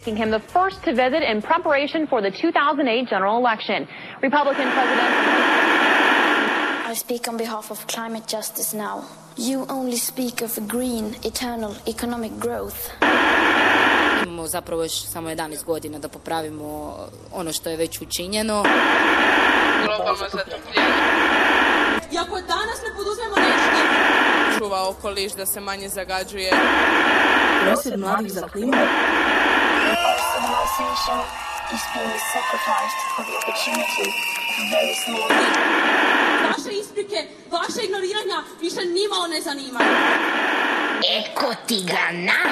making him the first to visit in preparation for the 2008 general election. Republican President I speak on behalf of climate justice now. You only speak of green, eternal economic growth. Imamo zapravo još samo 11 godina da popravimo ono što je već učinjeno. Globalno zatopljenje. I ako danas ne poduzmemo nešto, Čuva okoliš da se manje zagađuje. prosvjed mladih za klimu, Civilization is being sacrificed for the opportunity of a very small vaše isprike, vaše ignoriranja više nimao ne zanimaju. Eko ti ga na!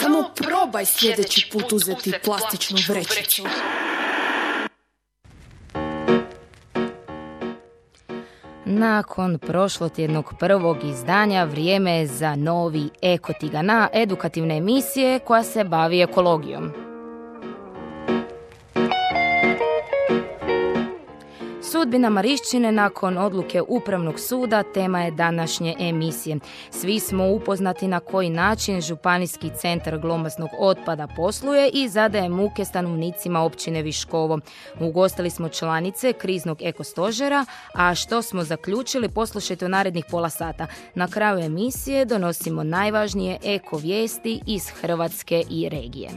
Samo probaj sljedeći put uzeti plastičnu vrećicu. Nakon prošlotjednog prvog izdanja vrijeme je za novi Eko Tigana, edukativne emisije koja se bavi ekologijom. Sudbina Marišćine nakon odluke Upravnog suda tema je današnje emisije. Svi smo upoznati na koji način Županijski centar glomaznog otpada posluje i zadaje muke stanovnicima općine Viškovo. Ugostili smo članice kriznog ekostožera, a što smo zaključili poslušajte u narednih pola sata. Na kraju emisije donosimo najvažnije eko vijesti iz Hrvatske i regije.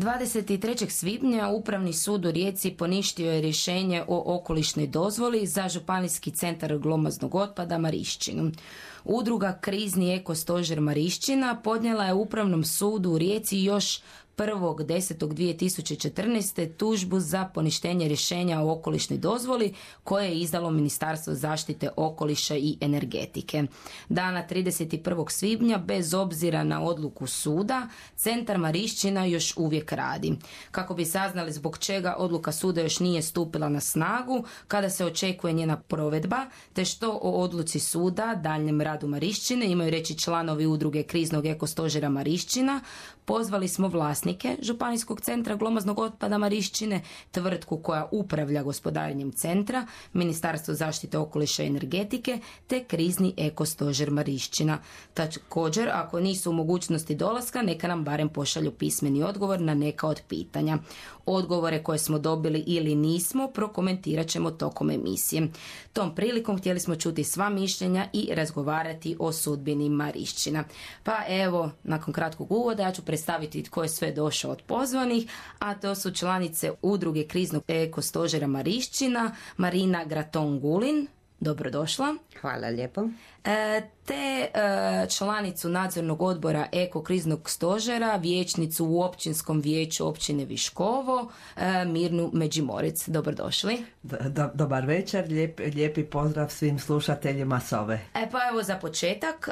23. svibnja Upravni sud u Rijeci poništio je rješenje o okolišnoj dozvoli za Županijski centar glomaznog otpada Marišćinu. Udruga Krizni ekostožer Marišćina podnijela je Upravnom sudu u Rijeci još 1.10.2014. tužbu za poništenje rješenja o okolišnoj dozvoli koje je izdalo Ministarstvo zaštite okoliša i energetike. Dana 31. svibnja, bez obzira na odluku suda, Centar Marišćina još uvijek radi. Kako bi saznali zbog čega odluka suda još nije stupila na snagu, kada se očekuje njena provedba, te što o odluci suda, daljnjem radu Marišćine, imaju reći članovi udruge kriznog ekostožera Marišćina, pozvali smo vlasnike Županijskog centra glomaznog otpada Marišćine, tvrtku koja upravlja gospodarenjem centra, Ministarstvo zaštite okoliša i energetike, te krizni ekostožer Marišćina. Također, ako nisu u mogućnosti dolaska, neka nam barem pošalju pismeni odgovor na neka od pitanja. Odgovore koje smo dobili ili nismo prokomentirat ćemo tokom emisije. Tom prilikom htjeli smo čuti sva mišljenja i razgovarati o sudbini Marišćina. Pa evo, nakon kratkog uvoda ja ću predstaviti tko je sve došao od pozvanih, a to su članice udruge kriznog eko stožera Marišćina, Marina Graton-Gulin, dobrodošla. Hvala lijepo. E, te e, članicu nadzornog odbora Eko kriznog stožera, vijećnicu u općinskom vijeću općine Viškovo, e, Mirnu Međimorec. Dobrodošli. Do- dobar večer, lijep, lijepi pozdrav svim slušateljima Sove. E pa evo za početak,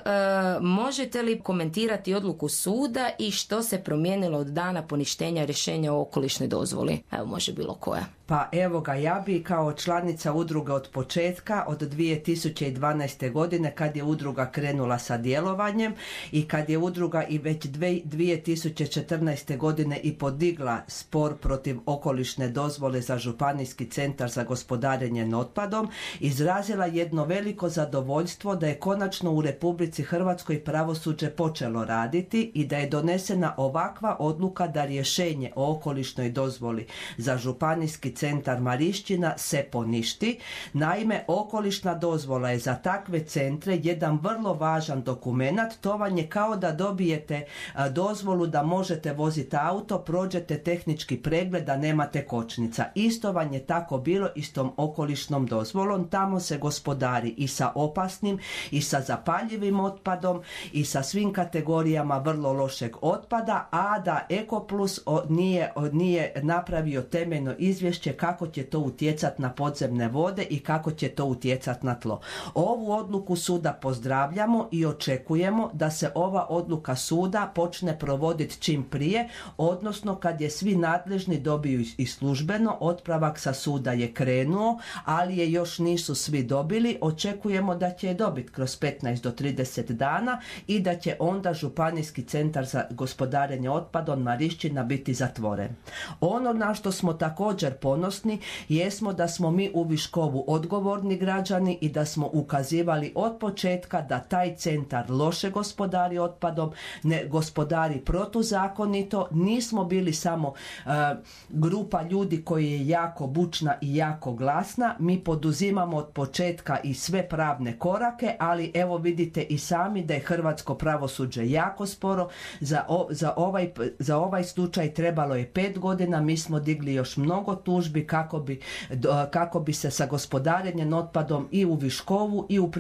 možete li komentirati odluku suda i što se promijenilo od dana poništenja rješenja o okolišnoj dozvoli? Evo može bilo koja. Pa evo ga, ja bi kao članica udruge od početka, od 2012. godine kad je udruga krenula sa djelovanjem i kad je udruga i već dve- 2014. godine i podigla spor protiv okolišne dozvole za Županijski centar za gospodarenje otpadom, izrazila jedno veliko zadovoljstvo da je konačno u Republici Hrvatskoj pravosuđe počelo raditi i da je donesena ovakva odluka da rješenje o okolišnoj dozvoli za Županijski centar Marišćina se poništi. Naime, okolišna dozvola je za takve centre jedan vrlo važan dokumenat. To vam je kao da dobijete a, dozvolu da možete voziti auto, prođete tehnički pregled da nemate kočnica. Isto vam je tako bilo i s tom okolišnom dozvolom. Tamo se gospodari i sa opasnim i sa zapaljivim otpadom i sa svim kategorijama vrlo lošeg otpada, a da Ekoplus nije, nije napravio temeljno izvješće kako će to utjecati na podzemne vode i kako će to utjecati na tlo. Ovu odluku suda pozdravljamo i očekujemo da se ova odluka suda počne provoditi čim prije, odnosno kad je svi nadležni dobiju i službeno, otpravak sa suda je krenuo, ali je još nisu svi dobili, očekujemo da će je dobiti kroz 15 do 30 dana i da će onda Županijski centar za gospodarenje otpadom Marišćina biti zatvoren. Ono na što smo također ponosni jesmo da smo mi u Viškovu odgovorni građani i da smo ukazivali od početka da taj centar loše gospodari otpadom, ne gospodari protuzakonito, nismo bili samo e, grupa ljudi koji je jako bučna i jako glasna, mi poduzimamo od početka i sve pravne korake, ali evo vidite i sami da je hrvatsko pravosuđe jako sporo, za, za, ovaj, za ovaj slučaj trebalo je pet godina, mi smo digli još mnogo tužbi kako bi, kako bi se sa gospodarenjem otpadom i u Viškovu i u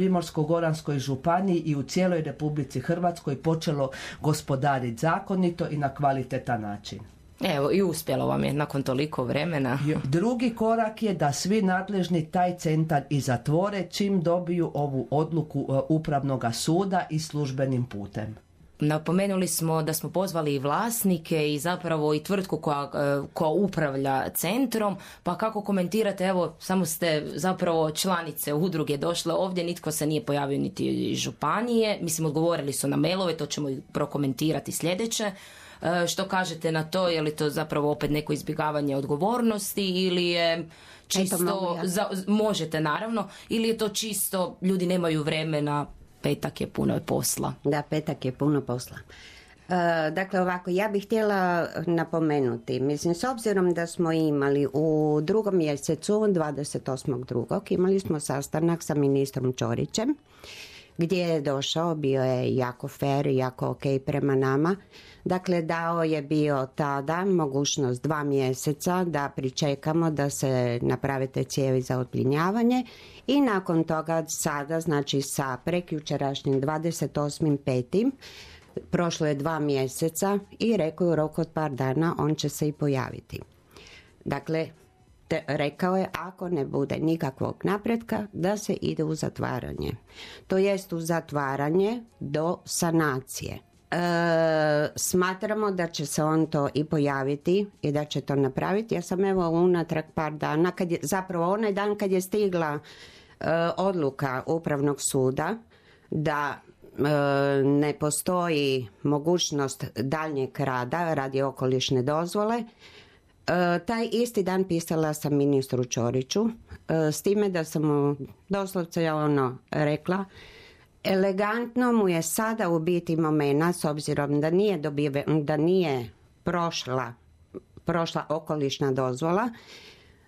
Primorsko-Goranskoj županiji i u cijeloj Republici Hrvatskoj počelo gospodariti zakonito i na kvalitetan način. Evo i uspjelo vam je nakon toliko vremena. Drugi korak je da svi nadležni taj centar i zatvore čim dobiju ovu odluku e, upravnog suda i službenim putem. Napomenuli smo da smo pozvali i vlasnike i zapravo i tvrtku koja, e, koja upravlja centrom, pa kako komentirate, evo, samo ste zapravo članice udruge došle ovdje, nitko se nije pojavio niti županije, mislim odgovorili su na mailove, to ćemo i prokomentirati sljedeće. E, što kažete na to, je li to zapravo opet neko izbjegavanje odgovornosti ili je čisto, za, možete naravno, ili je to čisto ljudi nemaju vremena, petak je puno posla. Da, petak je puno posla. E, dakle, ovako, ja bih htjela napomenuti, mislim, s obzirom da smo imali u drugom mjesecu, 28.2. imali smo sastanak sa ministrom Čorićem, gdje je došao, bio je jako fair, jako ok prema nama. Dakle, dao je bio tada mogućnost dva mjeseca da pričekamo da se naprave te cijevi za odplinjavanje i nakon toga sada, znači sa prekjučerašnjim 28.5. prošlo je dva mjeseca i rekao je u roku od par dana on će se i pojaviti. Dakle, te, rekao je ako ne bude nikakvog napretka da se ide u zatvaranje. To jest u zatvaranje do sanacije. E, smatramo da će se on to i pojaviti i da će to napraviti. Ja sam evo unatrag par dana, kad je, zapravo onaj dan kad je stigla e, odluka Upravnog suda da e, ne postoji mogućnost daljnjeg rada radi okolišne dozvole, taj isti dan pisala sam ministru Čoriću e, s time da sam mu doslovce ono rekla elegantno mu je sada u biti momena s obzirom da nije dobive, da nije prošla prošla okolišna dozvola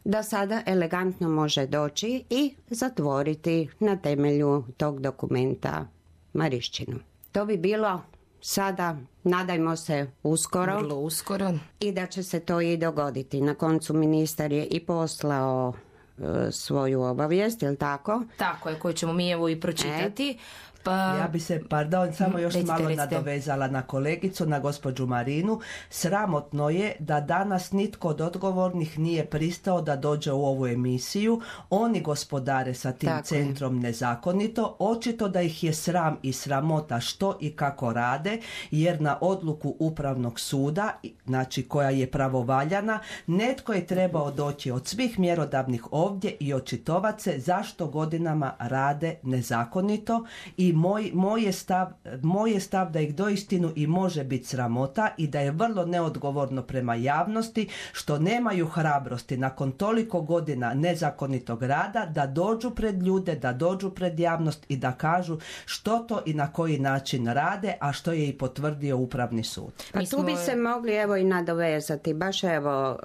da sada elegantno može doći i zatvoriti na temelju tog dokumenta Marišćinu. To bi bilo sada nadajmo se uskoro. Vrlo uskoro. I da će se to i dogoditi. Na koncu ministar je i poslao e, svoju obavijest, jel tako? Tako je, koju ćemo mi evo i pročitati. Pa... Ja bi se, pardon, samo još malo nadovezala na kolegicu, na gospođu Marinu. Sramotno je da danas nitko od odgovornih nije pristao da dođe u ovu emisiju. Oni gospodare sa tim centrom nezakonito. Očito da ih je sram i sramota što i kako rade, jer na odluku Upravnog suda, znači koja je pravovaljana, netko je trebao doći od svih mjerodavnih ovdje i očitovat se zašto godinama rade nezakonito i moj, moj, je stav, moj je stav da ih doistinu i može biti sramota i da je vrlo neodgovorno prema javnosti što nemaju hrabrosti nakon toliko godina nezakonitog rada da dođu pred ljude, da dođu pred javnost i da kažu što to i na koji način rade, a što je i potvrdio Upravni sud. Pa tu bi se mogli evo i nadovezati, baš evo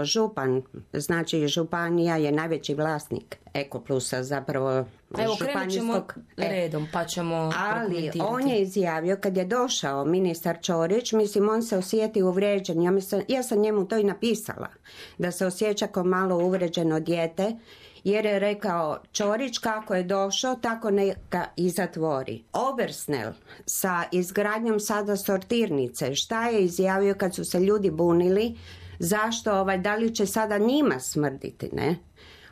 e, župan, znači županija je najveći vlasnik Ekoplusa zapravo Evo krenut ćemo e, redom pa ćemo Ali on je izjavio kad je došao ministar Čorić, mislim on se osjeti uvrijeđen. Ja, mislim, ja sam njemu to i napisala. Da se osjeća kao malo uvrijeđeno dijete jer je rekao Čorić kako je došao, tako neka i zatvori. Obersnel sa izgradnjom sada sortirnice, šta je izjavio kad su se ljudi bunili, zašto, ovaj, da li će sada njima smrditi, ne?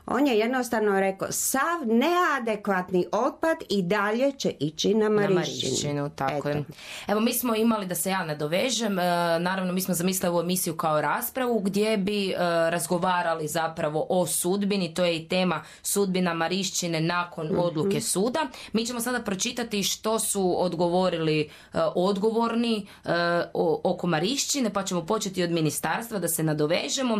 On je jednostavno rekao, sav neadekvatni otpad i dalje će ići na Marišćinu. tako je. Evo, mi smo imali, da se ja nadovežem, e, naravno mi smo zamislili ovu emisiju kao raspravu gdje bi e, razgovarali zapravo o sudbini, to je i tema sudbina Marišćine nakon mhm. odluke suda. Mi ćemo sada pročitati što su odgovorili e, odgovorni oko Marišćine, pa ćemo početi od ministarstva da se nadovežemo.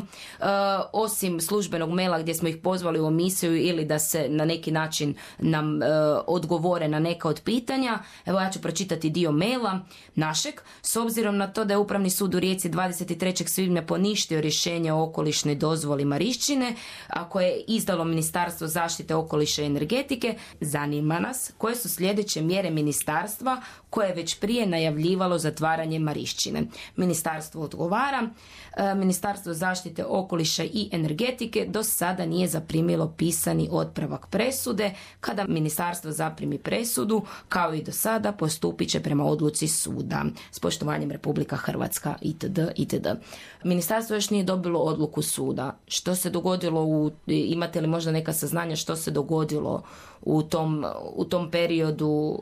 Osim službenog maila gdje smo ih pozvali u emisiju ili da se na neki način nam e, odgovore na neka od pitanja. Evo ja ću pročitati dio maila našeg. S obzirom na to da je Upravni sud u Rijeci 23. svibnja poništio rješenje o okolišnoj dozvoli Marišćine, a koje je izdalo Ministarstvo zaštite okoliša i energetike, zanima nas koje su sljedeće mjere ministarstva koje je već prije najavljivalo zatvaranje Marišćine. Ministarstvo odgovara, e, Ministarstvo zaštite okoliša i energetike do sada nije zaprimilo pisani otpravak presude. Kada ministarstvo zaprimi presudu, kao i do sada, postupit će prema odluci suda s poštovanjem Republika Hrvatska itd. itd. Ministarstvo još nije dobilo odluku suda. Što se dogodilo u, imate li možda neka saznanja što se dogodilo u tom, u tom periodu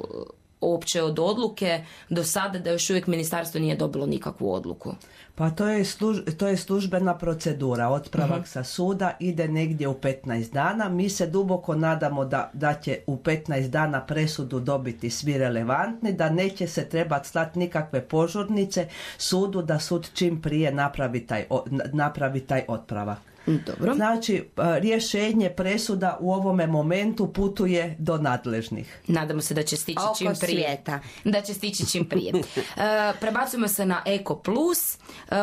uopće od odluke do sada da još uvijek ministarstvo nije dobilo nikakvu odluku? Pa to je, to je službena procedura. Otpravak sa suda ide negdje u 15 dana. Mi se duboko nadamo da, da će u 15 dana presudu dobiti svi relevantni, da neće se trebati slati nikakve požurnice sudu da sud čim prije napravi taj, napravi taj otpravak. Dobro. Znači, e, rješenje presuda u ovome momentu putuje do nadležnih. Nadamo se da će stići čim prije. Da će stići čim prije. E, prebacujemo se na Eko Plus, e,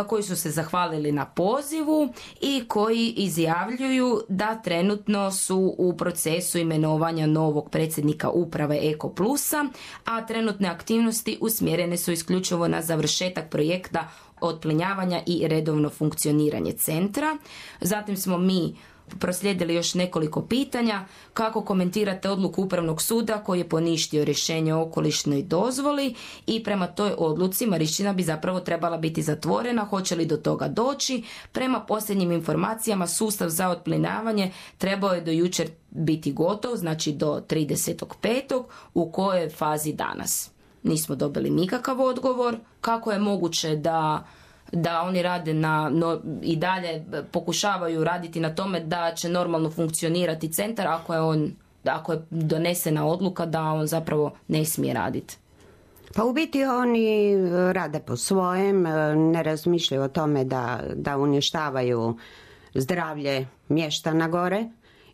koji su se zahvalili na pozivu i koji izjavljuju da trenutno su u procesu imenovanja novog predsjednika uprave Eko Plusa, a trenutne aktivnosti usmjerene su isključivo na završetak projekta otplinjavanja i redovno funkcioniranje centra. Zatim smo mi proslijedili još nekoliko pitanja. Kako komentirate odluku Upravnog suda koji je poništio rješenje o okolišnoj dozvoli i prema toj odluci Marišćina bi zapravo trebala biti zatvorena. Hoće li do toga doći? Prema posljednjim informacijama sustav za otplinjavanje trebao je do jučer biti gotov, znači do 35. u kojoj fazi danas nismo dobili nikakav odgovor. Kako je moguće da da oni rade na no, i dalje pokušavaju raditi na tome da će normalno funkcionirati centar ako je on ako je donesena odluka da on zapravo ne smije raditi. Pa u biti oni rade po svojem, ne razmišljaju o tome da, da uništavaju zdravlje mještana gore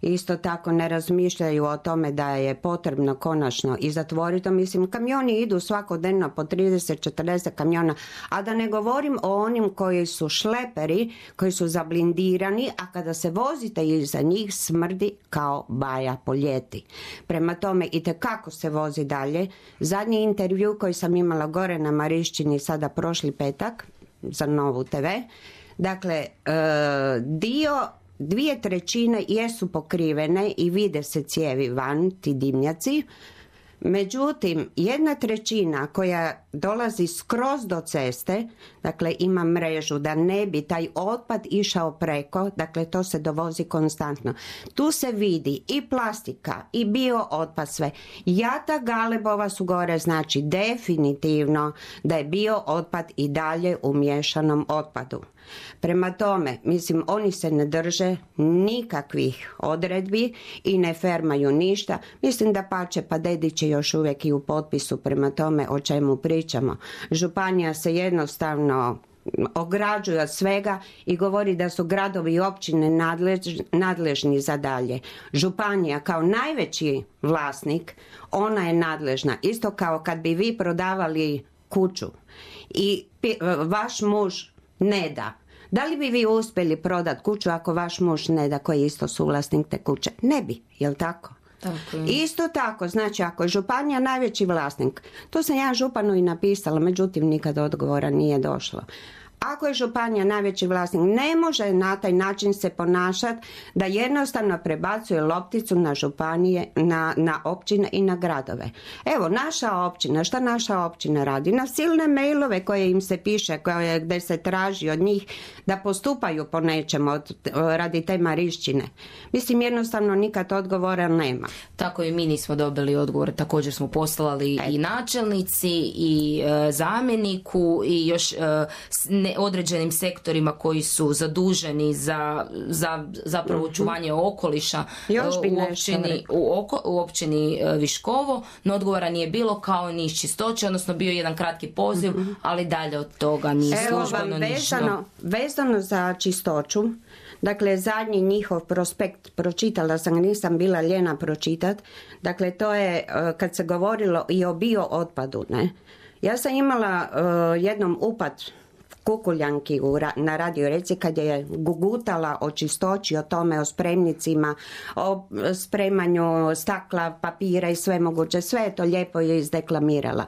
isto tako ne razmišljaju o tome da je potrebno konačno i zatvoriti. Mislim, kamioni idu svakodnevno po 30-40 kamiona, a da ne govorim o onim koji su šleperi, koji su zablindirani, a kada se vozite iza njih smrdi kao baja po ljeti. Prema tome, i kako se vozi dalje. Zadnji intervju koji sam imala gore na Marišćini sada prošli petak za Novu TV, Dakle, e, dio dvije trećine jesu pokrivene i vide se cijevi van, ti dimnjaci, Međutim, jedna trećina koja dolazi skroz do ceste, dakle ima mrežu da ne bi taj otpad išao preko, dakle to se dovozi konstantno. Tu se vidi i plastika i bio otpad sve. Jata Galebova su gore, znači definitivno da je bio otpad i dalje u miješanom otpadu. Prema tome, mislim, oni se ne drže nikakvih odredbi i ne fermaju ništa. Mislim da pače pa dediće još uvijek i u potpisu prema tome o čemu pričamo. Županija se jednostavno ograđuje od svega i govori da su gradovi i općine nadležni za dalje. Županija kao najveći vlasnik, ona je nadležna. Isto kao kad bi vi prodavali kuću i vaš muž ne da. Da li bi vi uspjeli prodat kuću ako vaš muž ne da koji je isto suvlasnik te kuće? Ne bi, jel tako? Tako Isto tako, znači ako je županija najveći vlasnik, to sam ja županu i napisala, međutim nikad odgovora nije došlo. Ako je županija najveći vlasnik, ne može na taj način se ponašati da jednostavno prebacuje lopticu na županije, na, na općine i na gradove. Evo, naša općina, šta naša općina radi? Na silne mailove koje im se piše, koje, gdje se traži od njih da postupaju po nečemu od, radi te marišćine. Mislim, jednostavno nikad odgovora nema. Tako i mi nismo dobili odgovor. Također smo poslali i načelnici i e, zamjeniku i još e, ne, određenim sektorima koji su zaduženi za, za zapravo mhm. očuvanje okoliša Još u općini, u, oko, u općini e, Viškovo, no odgovora nije bilo kao ni iz čistoće, odnosno bio jedan kratki poziv, mhm. ali dalje od toga nije Evo službeno vam vezano, vezano za čistoću, Dakle, zadnji njihov prospekt pročitala sam, nisam bila ljena pročitat. Dakle, to je e, kad se govorilo i o bio otpadu, ne. Ja sam imala e, jednom upad kukuljanki u na radio reci kad je gugutala o čistoći, o tome, o spremnicima, o spremanju stakla, papira i sve moguće. Sve je to lijepo je izdeklamirala.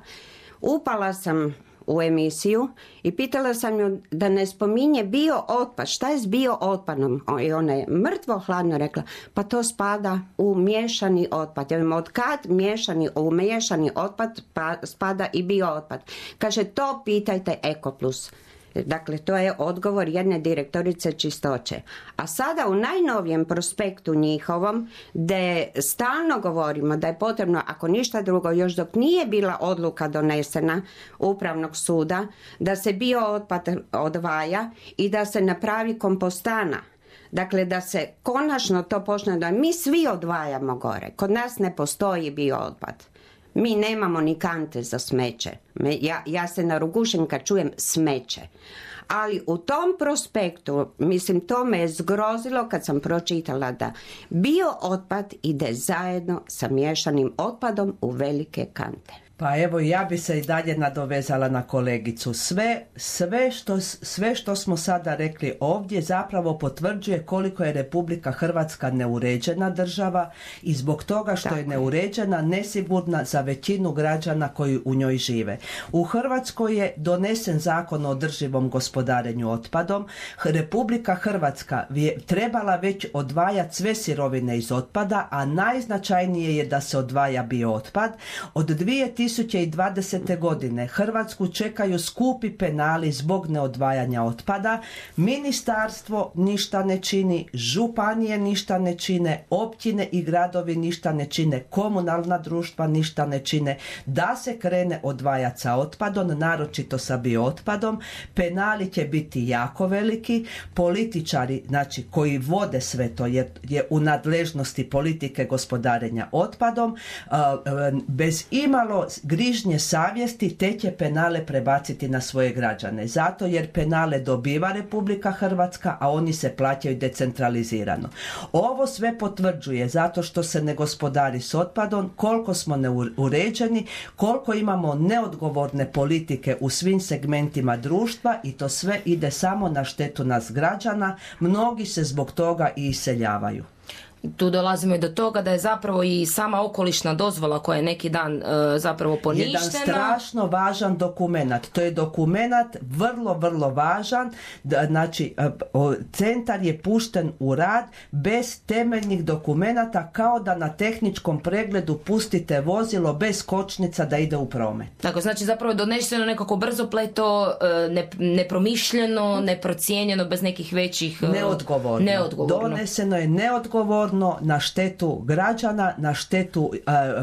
Upala sam u emisiju i pitala sam ju da ne spominje bio otpad. Šta je s bio otpadom? I ona je mrtvo hladno rekla, pa to spada u miješani otpad. Ja od kad miješani, u miješani otpad pa spada i bio otpad? Kaže, to pitajte Ekoplus. Dakle, to je odgovor jedne direktorice čistoće. A sada u najnovijem prospektu njihovom, gdje stalno govorimo da je potrebno, ako ništa drugo, još dok nije bila odluka donesena Upravnog suda, da se bio otpad odvaja i da se napravi kompostana. Dakle, da se konačno to počne da mi svi odvajamo gore. Kod nas ne postoji bio otpad. Mi nemamo ni kante za smeće. Me- Ja, ja se narugušim kad čujem smeće. Ali u tom prospektu, mislim, to me je zgrozilo kad sam pročitala da bio otpad ide zajedno sa miješanim otpadom u velike kante. Pa evo ja bi se i dalje nadovezala na kolegicu. Sve, sve, što, sve što smo sada rekli ovdje zapravo potvrđuje koliko je Republika Hrvatska neuređena država i zbog toga što je neuređena, nesigurna za većinu građana koji u njoj žive. U Hrvatskoj je donesen zakon o održivom gospodarenju otpadom. Republika Hrvatska je trebala već odvajati sve sirovine iz otpada, a najznačajnije je da se odvaja biootpad. Od 2020. godine Hrvatsku čekaju skupi penali zbog neodvajanja otpada. Ministarstvo ništa ne čini, županije ništa ne čine, općine i gradovi ništa ne čine, komunalna društva ništa ne čine. Da se krene odvajati sa otpadom, naročito sa biootpadom, penali će biti jako veliki. Političari, znači koji vode sve to je, je u nadležnosti politike gospodarenja otpadom, a, a, grižnje savjesti te će penale prebaciti na svoje građane. Zato jer penale dobiva Republika Hrvatska, a oni se plaćaju decentralizirano. Ovo sve potvrđuje zato što se ne gospodari s otpadom, koliko smo neuređeni, koliko imamo neodgovorne politike u svim segmentima društva i to sve ide samo na štetu nas građana. Mnogi se zbog toga i iseljavaju. Tu dolazimo i do toga da je zapravo i sama okolišna dozvola koja je neki dan e, zapravo poništena. Jedan strašno važan dokumenat. To je dokumenat vrlo, vrlo važan. Da, Znači, e, centar je pušten u rad bez temeljnih dokumenata kao da na tehničkom pregledu pustite vozilo bez kočnica da ide u promet. Dakle, znači zapravo je donešeno nekako brzo pleto, e, ne, nepromišljeno, neprocijenjeno, bez nekih većih... e, Neodgovorno. Neodgovorno. Doneseno je neodgovorno na štetu građana, na štetu e,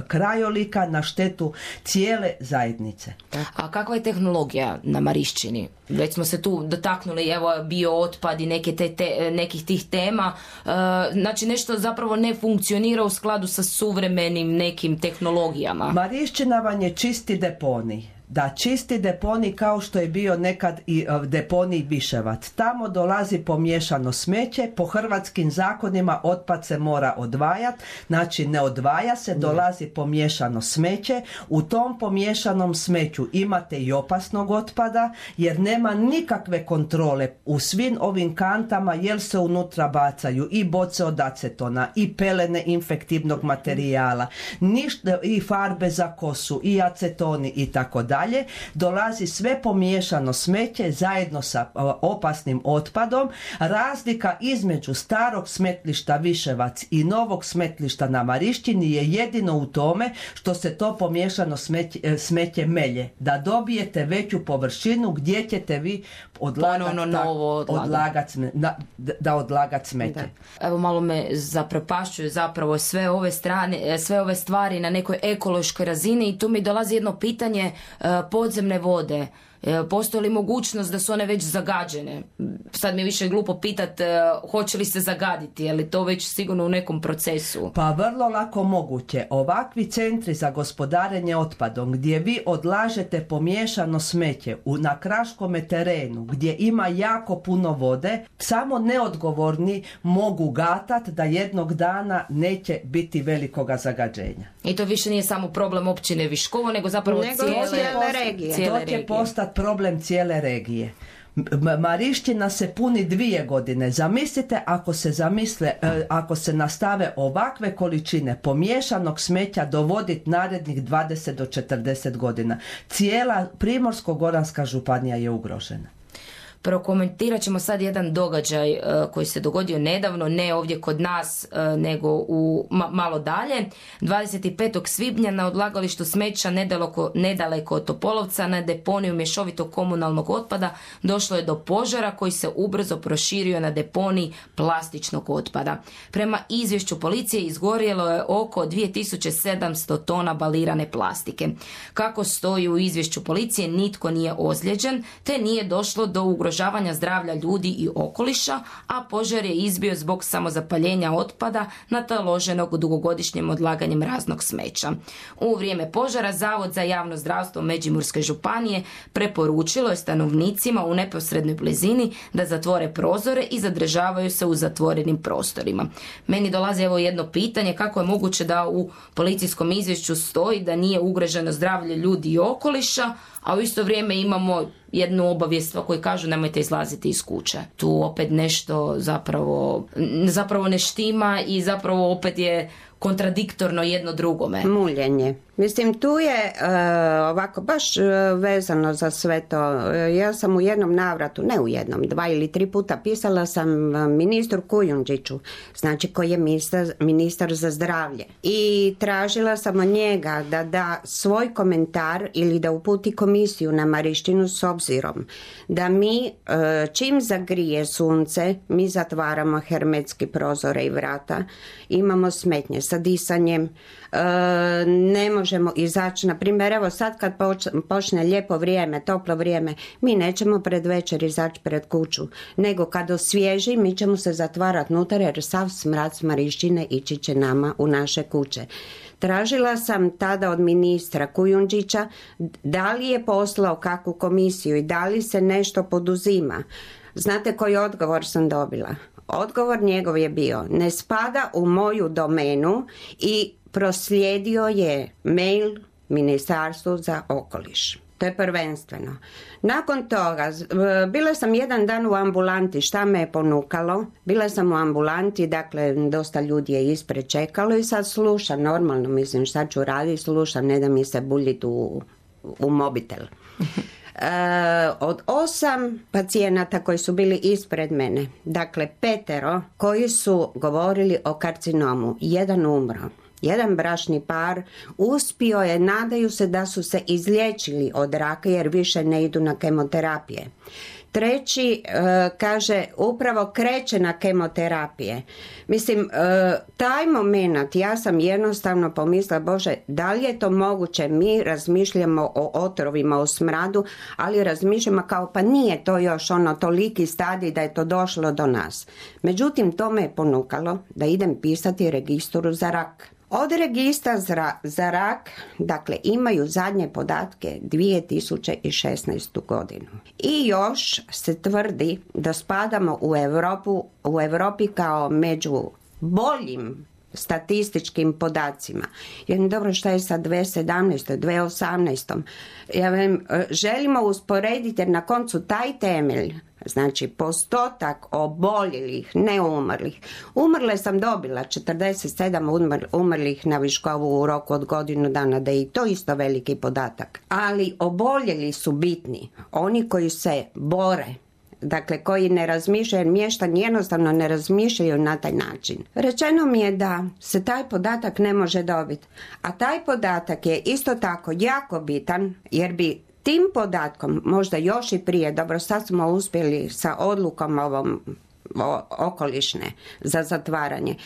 krajolika, na štetu cijele zajednice. A kakva je tehnologija na Marišćini? Već smo se tu dotaknuli, evo, bio otpad i neke te, te- nekih tih tema. E, znači, nešto zapravo ne funkcionira u skladu sa suvremenim nekim tehnologijama. Marišćina vam je čisti deponij. Da, čisti deponij kao što je bio nekad i e, deponij Viševac. Tamo dolazi pomiješano smeće, po hrvatskim zakonima otpad se mora odvajat, znači ne odvaja se, dolazi pomiješano smeće. U tom pomiješanom smeću imate i opasnog otpada, jer nema nikakve kontrole u svim ovim kantama, jer se unutra bacaju i boce od acetona, i pelene infektivnog materijala, ništa, i farbe za kosu, i acetoni i tako dalje. Dolazi sve pomiješano smeće zajedno sa opasnim otpadom. Razlika između starog smetlišta Viševac i novog smetlišta na Marišćini je jedino u tome što se to pomiješano smeće, e, smeće melje. Da dobijete veću površinu gdje ćete vi odlagat, Ponovno tak- novo odlaganje. odlagat sme- da, da odlagat smeće. Evo malo me zaprepašćuju zapravo sve ove strane, sve ove stvari na nekoj ekološkoj razini i tu mi dolazi jedno pitanje e, podzemne vode. E, Postoji li mogućnost da su one već zagađene? Sad mi je više glupo pitat e, hoće li se zagaditi, je li to već sigurno u nekom procesu? Pa vrlo lako moguće. Ovakvi centri za gospodarenje otpadom gdje vi odlažete pomiješano smeće u, na kraškome terenu gdje ima jako puno vode, samo neodgovorni mogu gatat da jednog dana neće biti velikoga zagađenja. I to više nije samo problem općine Viškovo, nego zapravo Nego cijele, cijele regije. to će postati problem cijele regije. Marišćina se puni dvije godine. Zamislite ako se zamisle, e, ako se nastave ovakve količine pomiješanog smeća dovoditi narednih 20 do 40 godina. Cijela Primorsko-Goranska županija je ugrožena. Prokomentirat ćemo sad jedan događaj e, koji se dogodio nedavno, ne ovdje kod nas, e, nego u ma- malo dalje. 25. svibnja na odlagalištu smeća nedaleko, nedaleko od Topolovca na deponiju mješovitog komunalnog otpada došlo je do požara koji se ubrzo proširio na deponiji plastičnog otpada. Prema izvješću policije izgorjelo je oko 2700 tona balirane plastike. Kako stoji u izvješću policije, nitko nije ozlijeđen, te nije došlo do ugrožavanja zdravlja ljudi i okoliša, a požar je izbio zbog samozapaljenja otpada nataloženog dugogodišnjim odlaganjem raznog smeća. U vrijeme požara Zavod za javno zdravstvo Međimurske županije preporučilo je stanovnicima u neposrednoj blizini da zatvore prozore i zadržavaju se u zatvorenim prostorima. Meni dolazi evo jedno pitanje kako je moguće da u policijskom izvješću stoji da nije ugroženo zdravlje ljudi i okoliša, a u isto vrijeme imamo jednu obavijest koji kažu nemojte izlaziti iz kuće. Tu opet nešto zapravo, zapravo ne štima i zapravo opet je kontradiktorno jedno drugome. Muljenje. Mislim, tu je e, ovako baš e, vezano za sve to. E, ja sam u jednom navratu, ne u jednom, dva ili tri puta pisala sam e, ministru Kujundžiću, znači koji je ministar, ministar za zdravlje. I tražila sam od njega da da svoj komentar ili da uputi komisiju na Marištinu s obzirom da mi e, čim zagrije sunce, mi zatvaramo hermetski prozore i vrata, imamo smetnje sa disanjem, e, ne možemo izaći, na primjer, evo sad kad poč- počne lijepo vrijeme, toplo vrijeme, mi nećemo pred večer izaći pred kuću, nego kad osvježi mi ćemo se zatvarati unutar jer sav smrad s Marišćine ići će nama u naše kuće. Tražila sam tada od ministra Kujundžića da li je poslao kakvu komisiju i da li se nešto poduzima. Znate koji odgovor sam dobila? Odgovor njegov je bio ne spada u moju domenu i proslijedio je mail Ministarstvu za okoliš. To je prvenstveno. Nakon toga, bila sam jedan dan u ambulanti, šta me je ponukalo? Bila sam u ambulanti, dakle, dosta ljudi je ispred čekalo i sad slušam, normalno, mislim, šta ću raditi, slušam, ne da mi se buljit u, u mobitel. E, od osam pacijenata koji su bili ispred mene, dakle petero koji su govorili o karcinomu, jedan umro. Jedan bračni par uspio je, nadaju se da su se izliječili od raka jer više ne idu na kemoterapije. Treći e, kaže upravo kreće na kemoterapije. Mislim, e, taj moment ja sam jednostavno pomislila, Bože, da li je to moguće? Mi razmišljamo o otrovima, o smradu, ali razmišljamo kao pa nije to još ono toliki stadij da je to došlo do nas. Međutim, to me je ponukalo da idem pisati registru za rak. Od registra za, rak, dakle, imaju zadnje podatke 2016. godinu. I još se tvrdi da spadamo u Europu, u Europi kao među boljim statističkim podacima. Jer dobro šta je sa 2017. 2018. Ja e, želimo usporediti na koncu taj temelj Znači, postotak oboljelih, ne umrlih. Umrle sam dobila 47 umr- umrlih na Viškovu u roku od godinu dana, da je i to isto veliki podatak. Ali oboljeli su bitni. Oni koji se bore, dakle koji ne razmišljaju, mještani jednostavno ne razmišljaju na taj način. Rečeno mi je da se taj podatak ne može dobiti, a taj podatak je isto tako jako bitan jer bi tim podatkom, možda još i prije, dobro sad smo uspjeli sa odlukom ovom o- okolišne za zatvaranje,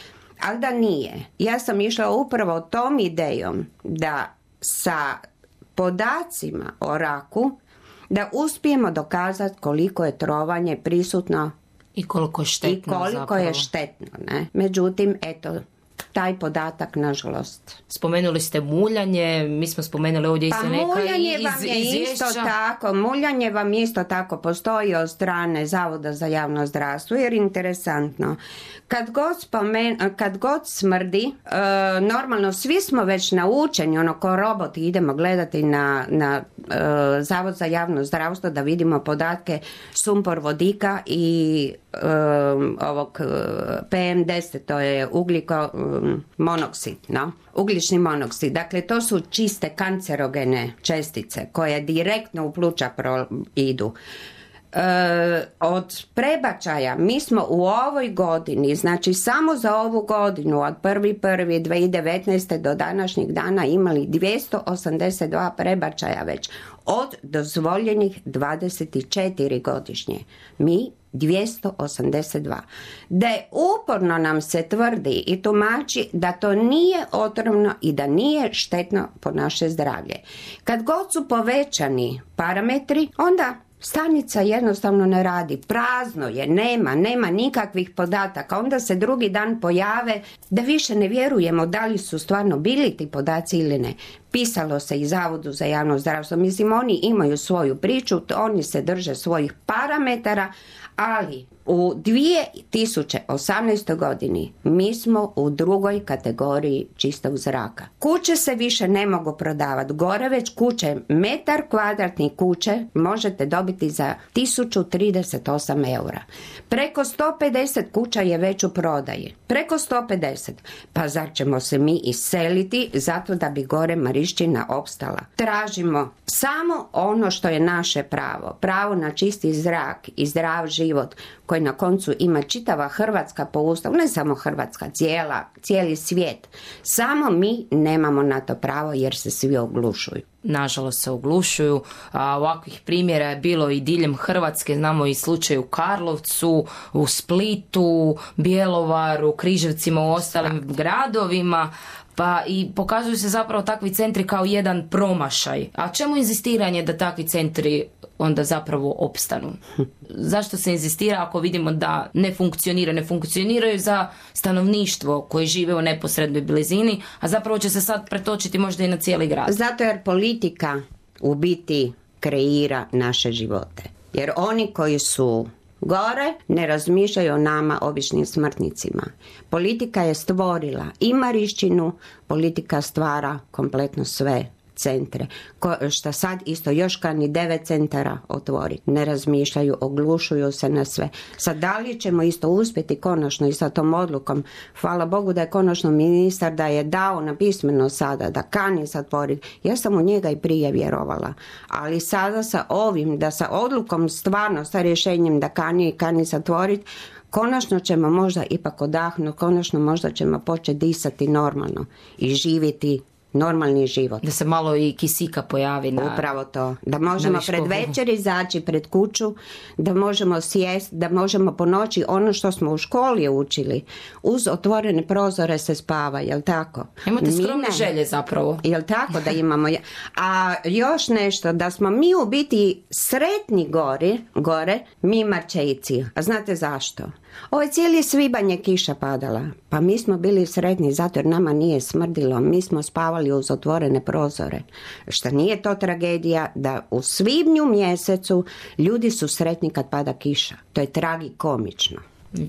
ali da nije. Ja sam išla upravo tom idejom da sa podacima o raku da uspijemo dokazati koliko je trovanje prisutno I koliko štetno i koliko je štetno. Ne? Međutim, eto, taj podatak, nažalost, Spomenuli ste muljanje, mi smo spomenuli ovdje Pa isto neka muljanje iz, vam je isto izvješća. tako, muljanje vam isto tako postoji od strane Zavoda za javno zdravstvo jer interesantno. Kad god, spomen, kad god smrdi, e, normalno svi smo već naučeni, ono ko roboti idemo gledati na, na e, Zavod za javno zdravstvo da vidimo podatke sumpor vodika i e, ovog e, PM10, to je ugljiko monoksid, no? ugljični monoksid. Dakle, to su čiste kancerogene čestice koje direktno u pluća pro- idu. E, od prebačaja mi smo u ovoj godini, znači samo za ovu godinu od 1.1.2019. do današnjeg dana imali 282 prebačaja već od dozvoljenih 24 godišnje. Mi 282. Da je uporno nam se tvrdi i tumači da to nije otrovno i da nije štetno po naše zdravlje. Kad god su povećani parametri, onda stanica jednostavno ne radi. Prazno je, nema, nema nikakvih podataka. Onda se drugi dan pojave da više ne vjerujemo da li su stvarno bili ti podaci ili ne. Pisalo se i Zavodu za javno zdravstvo. Mislim, oni imaju svoju priču, oni se drže svojih parametara, ali u 2018. godini mi smo u drugoj kategoriji čistog zraka. Kuće se više ne mogu prodavati. Gore već kuće, metar kvadratni kuće možete dobiti za 1038 eura. Preko 150 kuća je već u prodaji. Preko 150. Pa zar ćemo se mi iseliti zato da bi gore Marišćina opstala? Tražimo samo ono što je naše pravo. Pravo na čisti zrak i zdrav život koji na koncu ima čitava Hrvatska po ustavu, ne samo Hrvatska, cijela, cijeli svijet. Samo mi nemamo na to pravo jer se svi oglušuju. nažalost se oglušuju. A, ovakvih primjera je bilo i diljem Hrvatske, znamo i slučaj u Karlovcu, u Splitu, Bjelovaru, Križevcima, u ostalim gradovima. Pa i pokazuju se zapravo takvi centri kao jedan promašaj. A čemu inzistiranje da takvi centri onda zapravo opstanu? Zašto se inzistira ako vidimo da ne funkcionira? Ne funkcioniraju za stanovništvo koje žive u neposrednoj blizini, a zapravo će se sad pretočiti možda i na cijeli grad. Zato jer politika u biti kreira naše živote. Jer oni koji su gore ne razmišljaju o nama običnim smrtnicima. Politika je stvorila i Marišćinu, politika stvara kompletno sve centre. Ko, šta sad isto još kani devet centara otvori. Ne razmišljaju, oglušuju se na sve. Sad da li ćemo isto uspjeti konačno i sa tom odlukom? Hvala Bogu da je konačno ministar da je dao na pismeno sada da kani zatvoriti. Ja sam u njega i prije vjerovala. Ali sada sa ovim, da sa odlukom stvarno, sa rješenjem da kani i kani zatvoriti, konačno ćemo možda ipak odahnuti, konačno možda ćemo početi disati normalno i živjeti normalni život. Da se malo i kisika pojavi na... Upravo to. Da možemo pred večer izaći pred kuću, da možemo sjest, da možemo po noći ono što smo u školi učili. Uz otvorene prozore se spava, jel tako? Imate skromne ne. želje zapravo. Jel tako da imamo? A još nešto, da smo mi u biti sretni gori, gore, mi marčejci. A znate zašto? Ovaj cijeli svibanj je kiša padala. Pa mi smo bili sretni zato jer nama nije smrdilo. Mi smo spavali uz otvorene prozore. Šta nije to tragedija da u svibnju mjesecu ljudi su sretni kad pada kiša. To je tragikomično.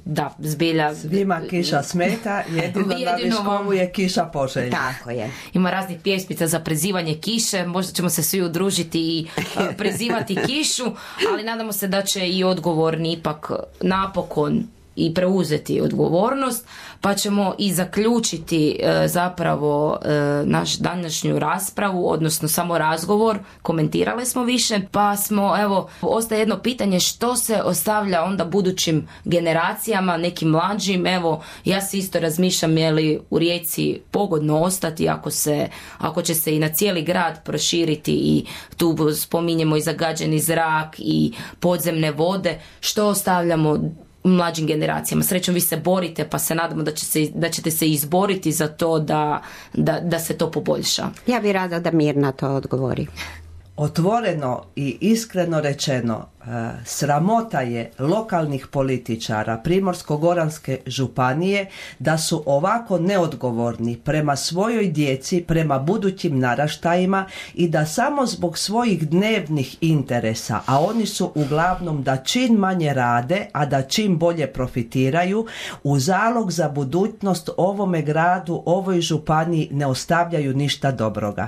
Da, zbilja. Svima kiša smeta, jedino, na Jedino vam- Viškovu je kiša poželjna. Tako je. Ima raznih pjesmica za prezivanje kiše, možda ćemo se svi udružiti i e, prezivati kišu, ali nadamo se da će i odgovorni ipak napokon i preuzeti odgovornost, pa ćemo i zaključiti e, zapravo e, naš današnju raspravu, odnosno samo razgovor, komentirale smo više, pa smo, evo, ostaje jedno pitanje što se ostavlja onda budućim generacijama, nekim mlađim, evo, ja se isto razmišljam je li u Rijeci pogodno ostati ako se, ako će se i na cijeli grad proširiti i tu spominjemo i zagađeni zrak i podzemne vode, što ostavljamo mlađim generacijama. Srećom vi se borite pa se nadamo da, će se, da ćete se izboriti za to da, da, da se to poboljša. Ja bih rada da Mirna to odgovori. otvoreno i iskreno rečeno sramota je lokalnih političara Primorsko-Goranske županije da su ovako neodgovorni prema svojoj djeci, prema budućim naraštajima i da samo zbog svojih dnevnih interesa, a oni su uglavnom da čim manje rade, a da čim bolje profitiraju, u zalog za budućnost ovome gradu, ovoj županiji ne ostavljaju ništa dobroga.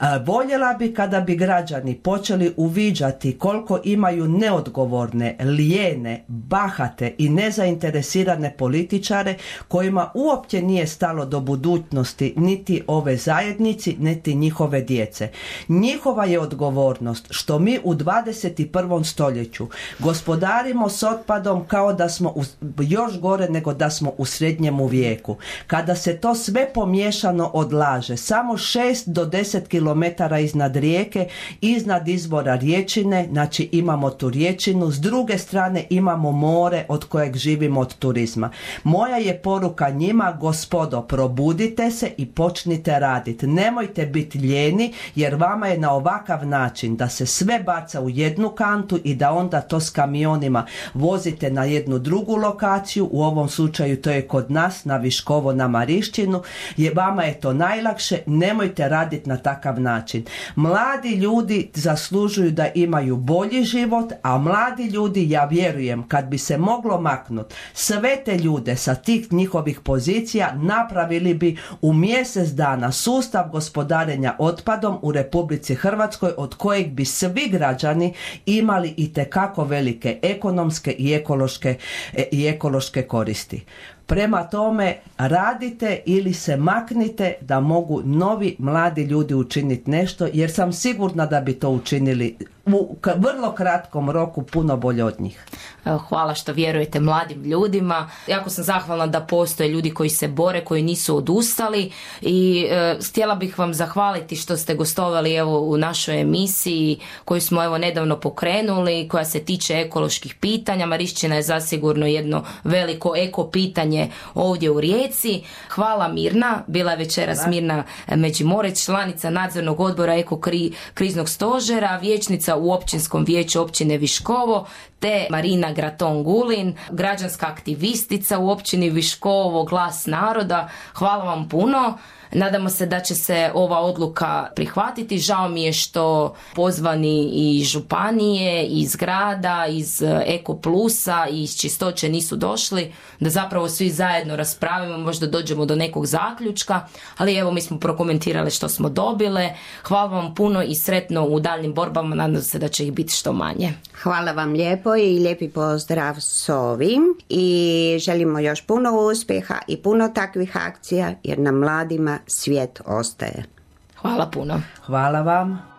E, voljela bi kada bi građani počeli uviđati koliko imaju neodgovorne, lijene, bahate i nezainteresirane političare kojima uopće nije stalo do budućnosti niti ove zajednici, niti njihove djece. Njihova je odgovornost što mi u 21. stoljeću gospodarimo s otpadom kao da smo u, još gore nego da smo u srednjemu vijeku. Kada se to sve pomiješano odlaže, samo 6 do 10 km iznad rijeke, iznad izvora riječine, znači imamo tu riječinu, s druge strane imamo more od kojeg živimo od turizma. Moja je poruka njima, gospodo, probudite se i počnite raditi. Nemojte biti ljeni jer vama je na ovakav način da se sve baca u jednu kantu i da onda to s kamionima vozite na jednu drugu lokaciju, u ovom slučaju to je kod nas na Viškovo na Marišćinu, je vama je to najlakše, nemojte raditi na takav način. Mladi ljudi zaslužuju da imaju bolji život, a mladi ljudi, ja vjerujem, kad bi se moglo maknut sve te ljude sa tih njihovih pozicija, napravili bi u mjesec dana sustav gospodarenja otpadom u Republici Hrvatskoj od kojeg bi svi građani imali i tekako velike ekonomske i ekološke, e, i ekološke koristi. Prema tome radite ili se maknite da mogu novi mladi ljudi učiniti nešto jer sam sigurna da bi to učinili u vrlo kratkom roku puno bolje od njih. Hvala što vjerujete mladim ljudima. Jako sam zahvalna da postoje ljudi koji se bore, koji nisu odustali i e, htjela bih vam zahvaliti što ste gostovali evo u našoj emisiji koju smo evo nedavno pokrenuli koja se tiče ekoloških pitanja. Marišćina je zasigurno jedno veliko eko pitanje ovdje u Rijeci. Hvala Mirna, bila je večeras Mirna Međimoreć, članica nadzornog odbora eko kriznog stožera, vijećnica u općinskom vijeću općine Viškovo, te Marina Graton Gulin, građanska aktivistica u općini Viškovo, glas naroda. Hvala vam puno. Nadamo se da će se ova odluka prihvatiti. Žao mi je što pozvani i županije, iz grada, iz Eko Plusa i iz Čistoće nisu došli, da zapravo svi zajedno raspravimo, možda dođemo do nekog zaključka, ali evo mi smo prokomentirali što smo dobile. Hvala vam puno i sretno u daljnim borbama, nadam se da će ih biti što manje. Hvala vam lijepo i lijepi pozdrav s ovim i želimo još puno uspjeha i puno takvih akcija jer nam mladima svijet ostaje. Hvala puno. Hvala vam.